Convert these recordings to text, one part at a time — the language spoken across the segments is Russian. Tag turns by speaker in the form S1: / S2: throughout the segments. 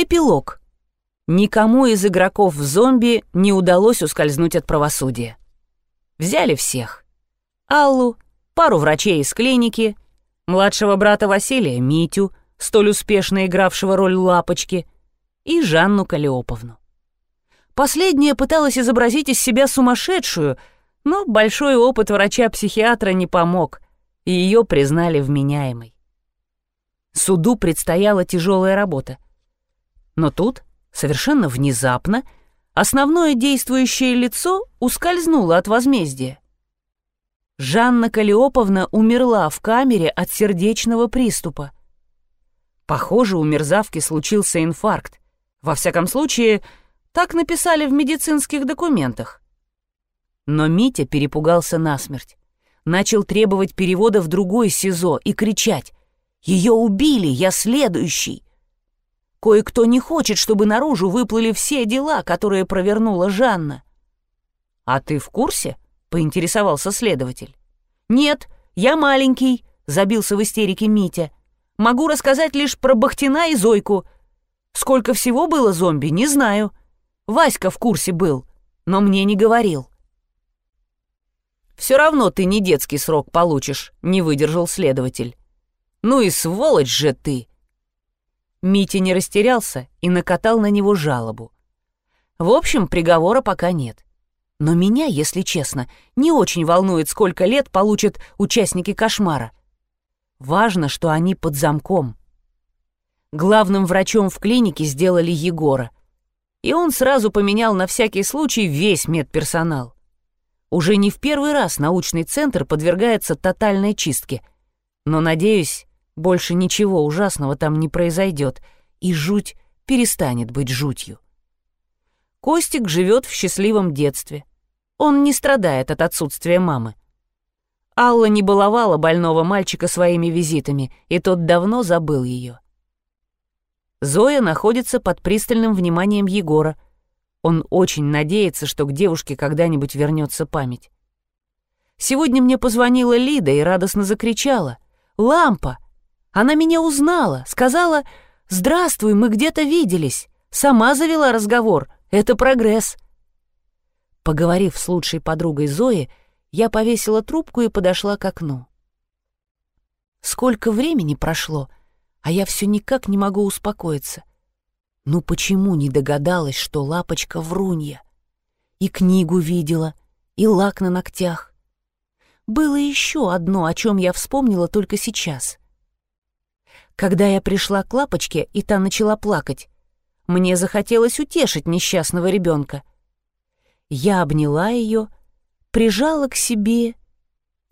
S1: Эпилог. Никому из игроков в зомби не удалось ускользнуть от правосудия. Взяли всех. Аллу, пару врачей из клиники, младшего брата Василия Митю, столь успешно игравшего роль Лапочки, и Жанну Калиоповну. Последняя пыталась изобразить из себя сумасшедшую, но большой опыт врача-психиатра не помог, и ее признали вменяемой. Суду предстояла тяжелая работа. Но тут Совершенно внезапно основное действующее лицо ускользнуло от возмездия. Жанна Калиоповна умерла в камере от сердечного приступа. Похоже, у мерзавки случился инфаркт. Во всяком случае, так написали в медицинских документах. Но Митя перепугался насмерть. Начал требовать перевода в другой СИЗО и кричать «Ее убили, я следующий!» Кое-кто не хочет, чтобы наружу выплыли все дела, которые провернула Жанна. «А ты в курсе?» — поинтересовался следователь. «Нет, я маленький», — забился в истерике Митя. «Могу рассказать лишь про Бахтина и Зойку. Сколько всего было зомби, не знаю. Васька в курсе был, но мне не говорил». «Все равно ты не детский срок получишь», — не выдержал следователь. «Ну и сволочь же ты!» Митя не растерялся и накатал на него жалобу. В общем, приговора пока нет. Но меня, если честно, не очень волнует, сколько лет получат участники кошмара. Важно, что они под замком. Главным врачом в клинике сделали Егора. И он сразу поменял на всякий случай весь медперсонал. Уже не в первый раз научный центр подвергается тотальной чистке. Но, надеюсь, больше ничего ужасного там не произойдет, и жуть перестанет быть жутью. Костик живет в счастливом детстве. Он не страдает от отсутствия мамы. Алла не баловала больного мальчика своими визитами, и тот давно забыл ее. Зоя находится под пристальным вниманием Егора. Он очень надеется, что к девушке когда-нибудь вернется память. Сегодня мне позвонила Лида и радостно закричала. «Лампа! Она меня узнала, сказала «Здравствуй, мы где-то виделись». Сама завела разговор. Это прогресс. Поговорив с лучшей подругой Зои, я повесила трубку и подошла к окну. Сколько времени прошло, а я все никак не могу успокоиться. Ну почему не догадалась, что лапочка врунья? И книгу видела, и лак на ногтях. Было еще одно, о чем я вспомнила только сейчас. Когда я пришла к лапочке, и та начала плакать, мне захотелось утешить несчастного ребенка. Я обняла ее, прижала к себе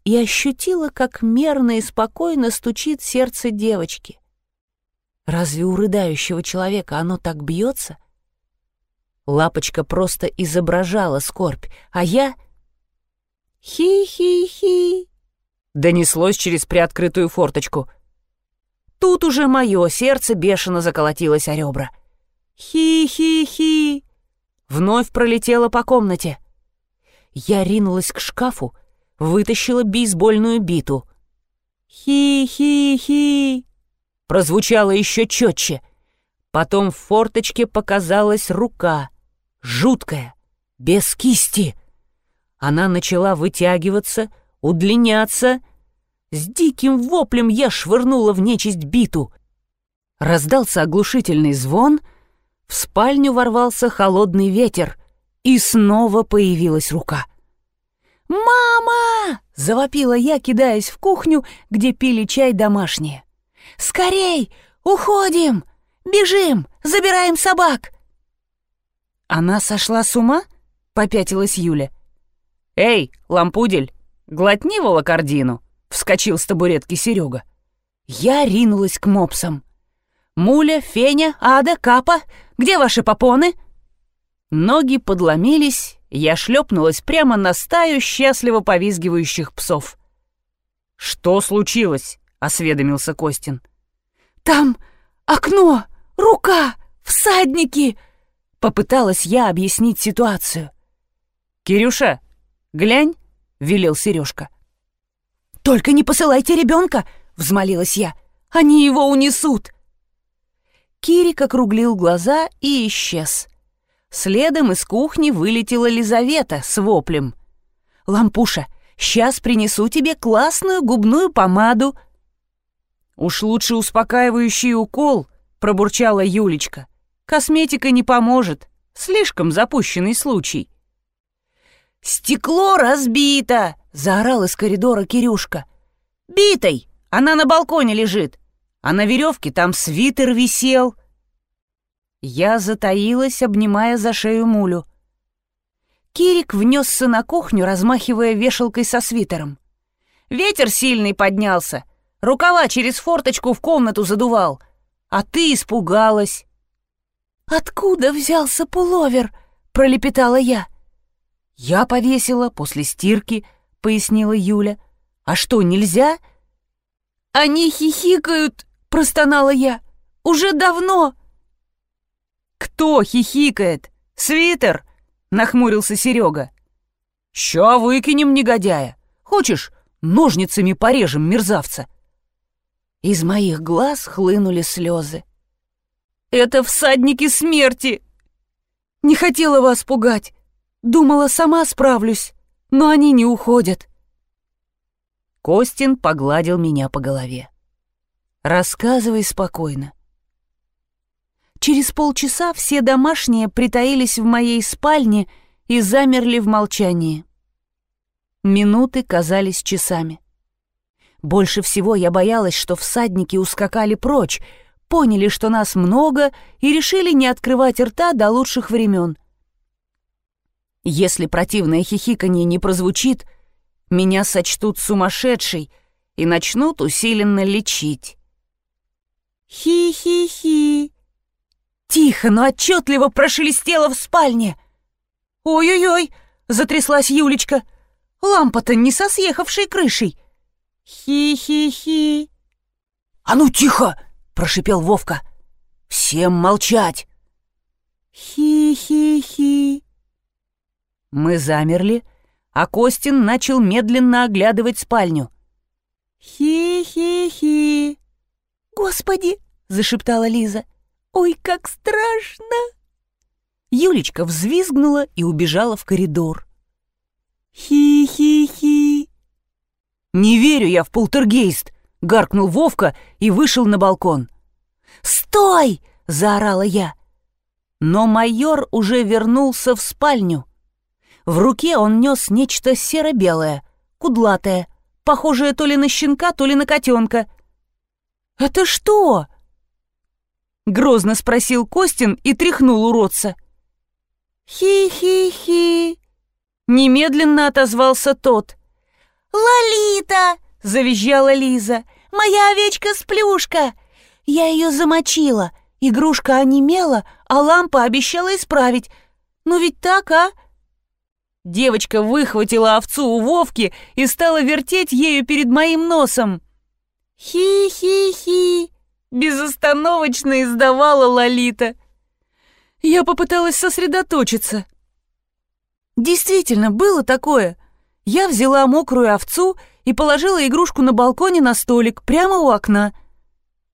S1: и ощутила, как мерно и спокойно стучит сердце девочки. Разве у рыдающего человека оно так бьется? Лапочка просто изображала скорбь, а я... «Хи-хи-хи!» Донеслось через приоткрытую форточку. Тут уже мое сердце бешено заколотилось о ребра. «Хи-хи-хи!» Вновь пролетела по комнате. Я ринулась к шкафу, вытащила бейсбольную биту. «Хи-хи-хи!» Прозвучало еще четче. Потом в форточке показалась рука, жуткая, без кисти. Она начала вытягиваться, удлиняться — с диким воплем я швырнула в нечисть биту. Раздался оглушительный звон, в спальню ворвался холодный ветер, и снова появилась рука. «Мама!» — завопила я, кидаясь в кухню, где пили чай домашние. «Скорей! Уходим! Бежим! Забираем собак!» «Она сошла с ума?» — попятилась Юля. «Эй, лампудель, глотни волокордину!» — вскочил с табуретки Серега. Я ринулась к мопсам. «Муля, Феня, Ада, Капа, где ваши попоны?» Ноги подломились, я шлепнулась прямо на стаю счастливо повизгивающих псов. «Что случилось?» — осведомился Костин. «Там окно, рука, всадники!» — попыталась я объяснить ситуацию. «Кирюша, глянь!» — велел Сережка. «Только не посылайте ребенка!» — взмолилась я. «Они его унесут!» Кирик округлил глаза и исчез. Следом из кухни вылетела Лизавета с воплем. «Лампуша, сейчас принесу тебе классную губную помаду». «Уж лучше успокаивающий укол», — пробурчала Юлечка. «Косметика не поможет. Слишком запущенный случай». «Стекло разбито!» — заорал из коридора Кирюшка. «Битой! Она на балконе лежит, а на веревке там свитер висел». Я затаилась, обнимая за шею мулю. Кирик внесся на кухню, размахивая вешалкой со свитером. Ветер сильный поднялся, рукава через форточку в комнату задувал, а ты испугалась. «Откуда взялся пуловер?» — пролепетала я. «Я повесила после стирки», — пояснила Юля. «А что, нельзя?» «Они хихикают», — простонала я. «Уже давно». «Кто хихикает? Свитер?» — нахмурился Серега. «Ща выкинем негодяя. Хочешь, ножницами порежем мерзавца?» Из моих глаз хлынули слезы. «Это всадники смерти!» «Не хотела вас пугать. Думала, сама справлюсь, но они не уходят». Костин погладил меня по голове. «Рассказывай спокойно. Через полчаса все домашние притаились в моей спальне и замерли в молчании. Минуты казались часами. Больше всего я боялась, что всадники ускакали прочь, поняли, что нас много, и решили не открывать рта до лучших времен. Если противное хихиканье не прозвучит, меня сочтут сумасшедшей и начнут усиленно лечить. «Хи-хи-хи!» Тихо, но отчетливо прошелестело в спальне. «Ой-ой-ой!» — затряслась Юлечка. «Лампа-то не со съехавшей крышей!» «Хи-хи-хи!» «А ну тихо!» — прошипел Вовка. «Всем молчать!» «Хи-хи-хи!» Мы замерли, а Костин начал медленно оглядывать спальню. «Хи-хи-хи!» «Господи!» — зашептала Лиза. «Ой, как страшно!» Юлечка взвизгнула и убежала в коридор. «Хи-хи-хи!» «Не верю я в полтергейст!» — гаркнул Вовка и вышел на балкон. «Стой!» — заорала я. Но майор уже вернулся в спальню. В руке он нес нечто серо-белое, кудлатое, похожее то ли на щенка, то ли на котенка. «Это что?» Грозно спросил Костин и тряхнул уродца. «Хи-хи-хи!» Немедленно отозвался тот. «Лолита!» — завизжала Лиза. «Моя овечка-сплюшка! Я ее замочила, игрушка онемела, а лампа обещала исправить. Ну ведь так, а?» Девочка выхватила овцу у Вовки и стала вертеть ею перед моим носом. «Хи-хи-хи!» безостановочно издавала Лолита. Я попыталась сосредоточиться. Действительно, было такое. Я взяла мокрую овцу и положила игрушку на балконе на столик, прямо у окна.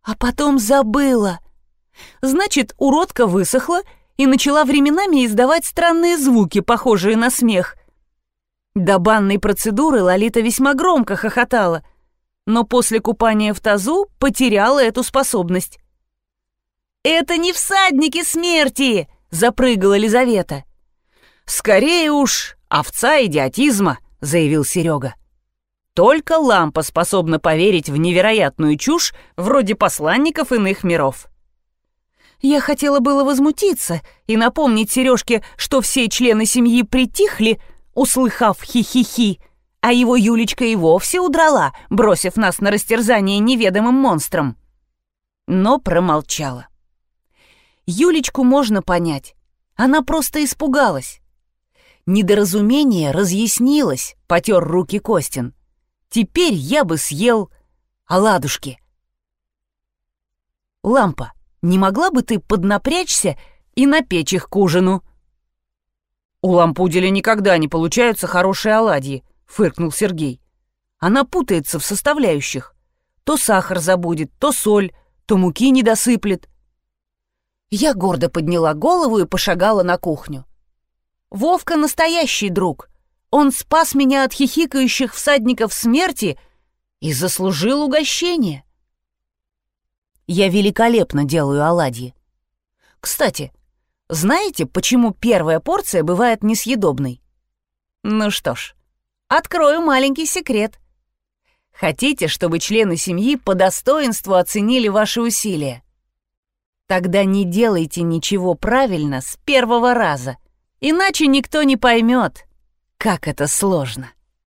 S1: А потом забыла. Значит, уродка высохла и начала временами издавать странные звуки, похожие на смех. До банной процедуры Лолита весьма громко хохотала — но после купания в тазу потеряла эту способность. «Это не всадники смерти!» — запрыгала Лизавета. «Скорее уж, овца идиотизма», — заявил Серега. «Только лампа способна поверить в невероятную чушь вроде посланников иных миров». Я хотела было возмутиться и напомнить Сережке, что все члены семьи притихли, услыхав хи-хи-хи, а его Юлечка и вовсе удрала, бросив нас на растерзание неведомым монстром. Но промолчала. Юлечку можно понять. Она просто испугалась. Недоразумение разъяснилось, потер руки Костин. Теперь я бы съел оладушки. Лампа, не могла бы ты поднапрячься и напечь их к ужину? У лампуделя никогда не получаются хорошие оладьи, фыркнул Сергей. Она путается в составляющих. То сахар забудет, то соль, то муки не досыплет. Я гордо подняла голову и пошагала на кухню. Вовка настоящий друг. Он спас меня от хихикающих всадников смерти и заслужил угощение. Я великолепно делаю оладьи. Кстати, знаете, почему первая порция бывает несъедобной? Ну что ж, открою маленький секрет. Хотите, чтобы члены семьи по достоинству оценили ваши усилия? Тогда не делайте ничего правильно с первого раза, иначе никто не поймет, как это сложно.